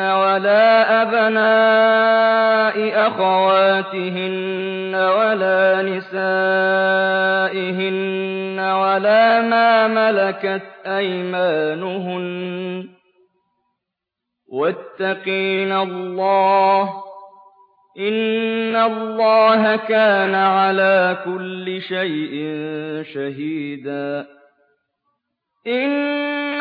وَلَا أَبْنَاءِ أَخَوَاتِهِنَّ وَلَا نِسَائِهِنَّ وَلَا مَا مَلَكَتْ أَيْمَانُهُنَّ ۗ. وَاتَّقِينَ اللَّهَ ۚ. إِنَّ اللَّهَ كَانَ عَلَىٰ كُلِّ شَيْءٍ شَهِيدًا.